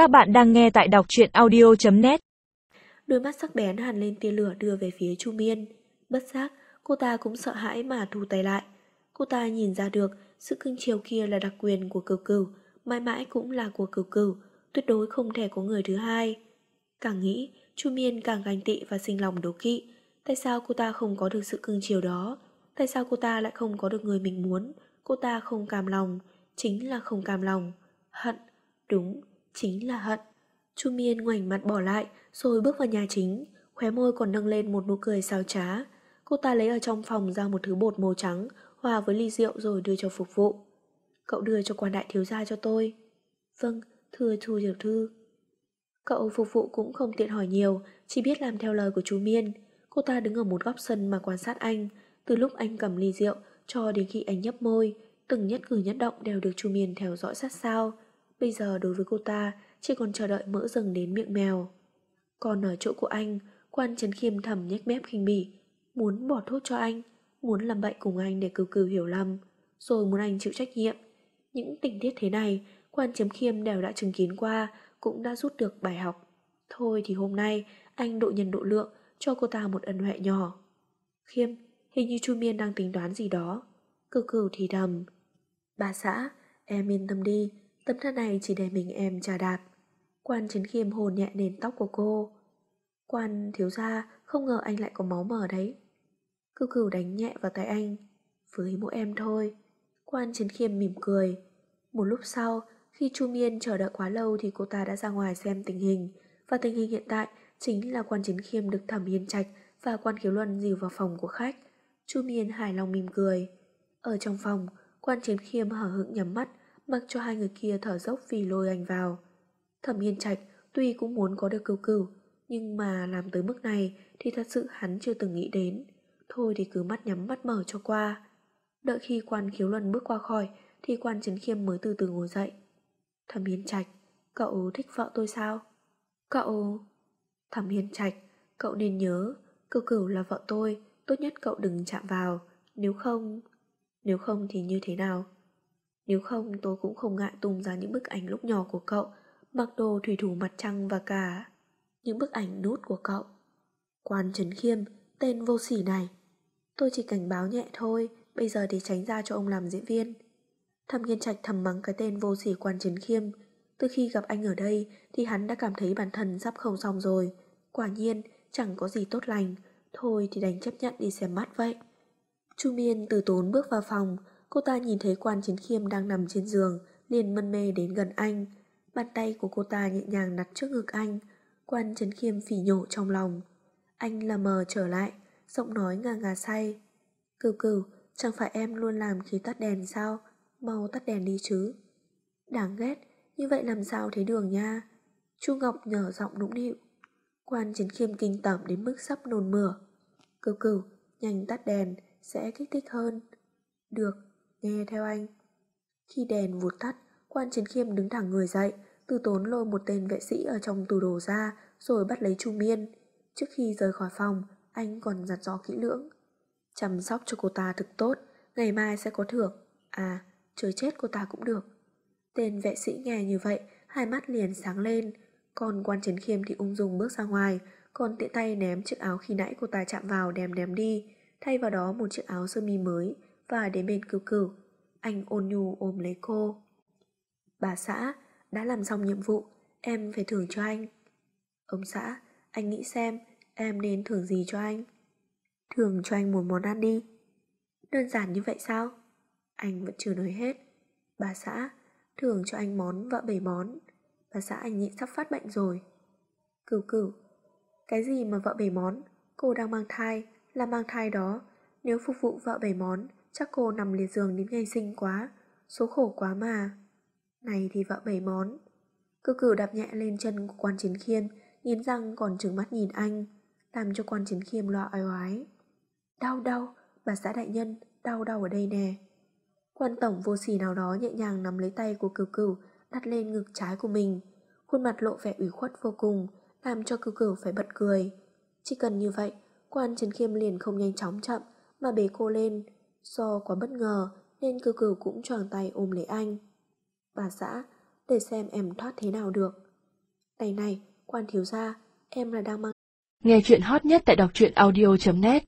Các bạn đang nghe tại đọc truyện audio.net Đôi mắt sắc bén hàn lên tia lửa đưa về phía Chu Miên. Bất giác, cô ta cũng sợ hãi mà thu tay lại. Cô ta nhìn ra được sự cưng chiều kia là đặc quyền của cửu cửu, mãi mãi cũng là của cửu cửu, tuyệt đối không thể có người thứ hai. Càng nghĩ, Chu Miên càng ganh tị và sinh lòng đố kỵ. Tại sao cô ta không có được sự cưng chiều đó? Tại sao cô ta lại không có được người mình muốn? Cô ta không cam lòng, chính là không cam lòng. Hận, đúng, chính là hận. Chu Miên ngoảnh mặt bỏ lại, rồi bước vào nhà chính, khóe môi còn nâng lên một nụ cười xào trá. Cô ta lấy ở trong phòng ra một thứ bột màu trắng, hòa với ly rượu rồi đưa cho phục vụ. Cậu đưa cho quan đại thiếu gia cho tôi. Vâng, thưa Chu tiểu thư. Cậu phục vụ cũng không tiện hỏi nhiều, chỉ biết làm theo lời của chú Miên. Cô ta đứng ở một góc sân mà quan sát anh, từ lúc anh cầm ly rượu cho đến khi anh nhấp môi, từng nhất cử nhất động đều được chú Miên theo dõi sát sao. Bây giờ đối với cô ta chỉ còn chờ đợi mỡ rừng đến miệng mèo. Còn ở chỗ của anh, quan trấn khiêm thầm nhếch mép khinh bỉ, muốn bỏ thuốc cho anh, muốn làm bậy cùng anh để cừu cừu hiểu lầm, rồi muốn anh chịu trách nhiệm. Những tình tiết thế này, quan Trấn khiêm đều đã chứng kiến qua, cũng đã rút được bài học. Thôi thì hôm nay, anh độ nhân độ lượng, cho cô ta một ân huệ nhỏ. Khiêm, hình như Chu Miên đang tính toán gì đó. Cừu cừu thì thầm Bà xã, em yên tâm đi, tấm thân này chỉ để mình em trà đạp. Quan Trấn Khiêm hồn nhẹ nền tóc của cô. Quan thiếu gia, không ngờ anh lại có máu mờ đấy. Cư cửu đánh nhẹ vào tay anh. Với mỗi em thôi. Quan Trấn Khiêm mỉm cười. Một lúc sau, khi Chu Miên chờ đợi quá lâu thì cô ta đã ra ngoài xem tình hình. Và tình hình hiện tại chính là quan Trấn Khiêm được thẩm hiên trạch và quan khiếu luân dìu vào phòng của khách. Chu Miên hài lòng mỉm cười. Ở trong phòng, quan Trấn Khiêm hở hững nhắm mắt, mặc cho hai người kia thở dốc vì lôi anh vào. Thẩm Hiên Trạch tuy cũng muốn có được cừu cừu, nhưng mà làm tới mức này thì thật sự hắn chưa từng nghĩ đến. Thôi thì cứ mắt nhắm mắt mở cho qua. Đợi khi quan khiếu luân bước qua khỏi thì quan trấn khiêm mới từ từ ngồi dậy. Thẩm Hiên Trạch, cậu thích vợ tôi sao? Cậu... Thẩm Hiên Trạch, cậu nên nhớ, cừu cửu là vợ tôi, tốt nhất cậu đừng chạm vào, nếu không... Nếu không thì như thế nào? Nếu không tôi cũng không ngại tung ra những bức ảnh lúc nhỏ của cậu mặc đồ thủy thủ mặt trăng và cả những bức ảnh nút của cậu. Quan Trấn Khiêm, tên vô sỉ này. Tôi chỉ cảnh báo nhẹ thôi, bây giờ để tránh ra cho ông làm diễn viên. Thẩm Nghiên Trạch thầm mắng cái tên vô sỉ Quan Trấn Khiêm. Từ khi gặp anh ở đây thì hắn đã cảm thấy bản thân sắp không xong rồi. Quả nhiên, chẳng có gì tốt lành. Thôi thì đành chấp nhận đi xem mắt vậy. Chu Miên từ tốn bước vào phòng, cô ta nhìn thấy Quan chiến Khiêm đang nằm trên giường, liền mân mê đến gần anh. Bàn tay của cô ta nhẹ nhàng đặt trước ngực anh Quan chiến Khiêm phỉ nhổ trong lòng. Anh lờ mờ trở lại Giọng nói ngà ngà say. Cừu cừu Chẳng phải em luôn làm khi tắt đèn sao? Mau tắt đèn đi chứ. Đáng ghét Như vậy làm sao thấy đường nha? Chu Ngọc nhở giọng nũng nịu. Quan chiến Khiêm kinh tởm đến mức sắp nôn mửa. Cừu cừu Nhanh tắt đèn Sẽ kích thích hơn. Được. Nghe theo anh Khi đèn vụt tắt Quan Chiến Khiêm đứng thẳng người dậy, từ tốn lôi một tên vệ sĩ ở trong tủ đồ ra, rồi bắt lấy Chu Miên. Trước khi rời khỏi phòng, anh còn dặn dò kỹ lưỡng. Chăm sóc cho cô ta thực tốt, ngày mai sẽ có thưởng. À, trời chết cô ta cũng được. Tên vệ sĩ nghe như vậy, hai mắt liền sáng lên. Còn quan chiến khiêm thì ung dung bước ra ngoài, còn tiện tay ném chiếc áo khi nãy cô ta chạm vào đem ném đi, thay vào đó một chiếc áo sơ mi mới và đến bên cửu cửu. Anh ôn nhu ôm lấy cô. Bà xã, đã làm xong nhiệm vụ, em phải thưởng cho anh. Ông xã, anh nghĩ xem, em nên thưởng gì cho anh? Thưởng cho anh một món ăn đi. Đơn giản như vậy sao? Anh vẫn chưa nói hết. Bà xã, thưởng cho anh món vợ bảy món. Bà xã anh nhịn sắp phát bệnh rồi. Cửu cửu, cái gì mà vợ bảy món? Cô đang mang thai, là mang thai đó. Nếu phục vụ vợ bảy món, chắc cô nằm liệt giường đến ngày sinh quá. Số khổ quá mà. Này thì vợ bảy món. Cư cử đạp nhẹ lên chân của quan chiến khiêm, nghiến răng còn trừng mắt nhìn anh, làm cho quan chiến khiêm loa oai oái. Đau đau, bà xã đại nhân, đau đau ở đây nè. Quan tổng vô sỉ nào đó nhẹ nhàng nắm lấy tay của cửu cửu, đặt lên ngực trái của mình. Khuôn mặt lộ vẻ ủy khuất vô cùng, làm cho cửu cửu phải bật cười. Chỉ cần như vậy, quan trấn khiêm liền không nhanh chóng chậm, mà bế cô lên. Do quá bất ngờ, nên cư cử cũng choàng tay ôm lấy anh. Bà xã, để xem em thoát thế nào được. Này này, quan thiếu gia, em là đang mang Nghe chuyện hot nhất tại đọc truyện audio.net